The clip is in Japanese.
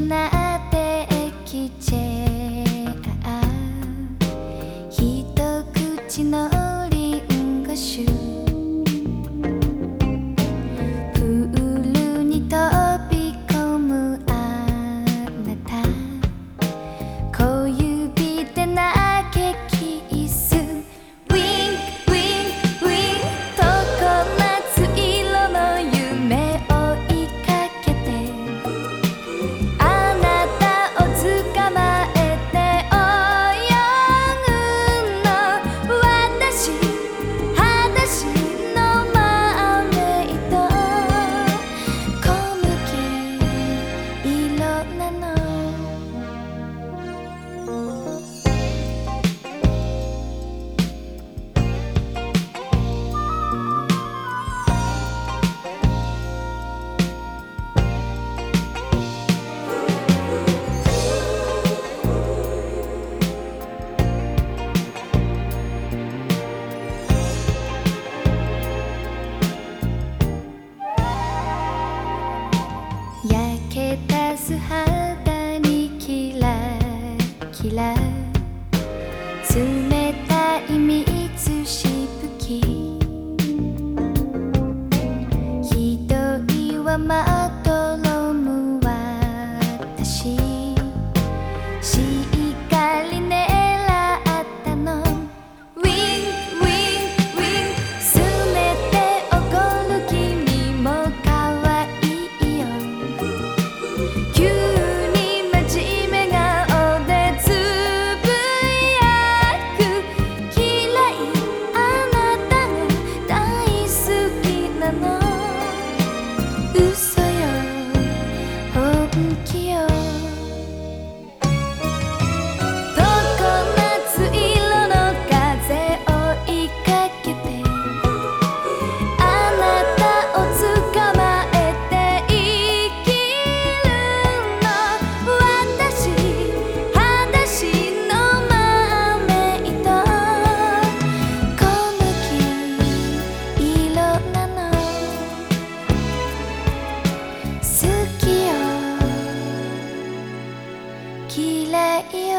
나한테 기재가 히토쿠치 노린 것슈 綺麗。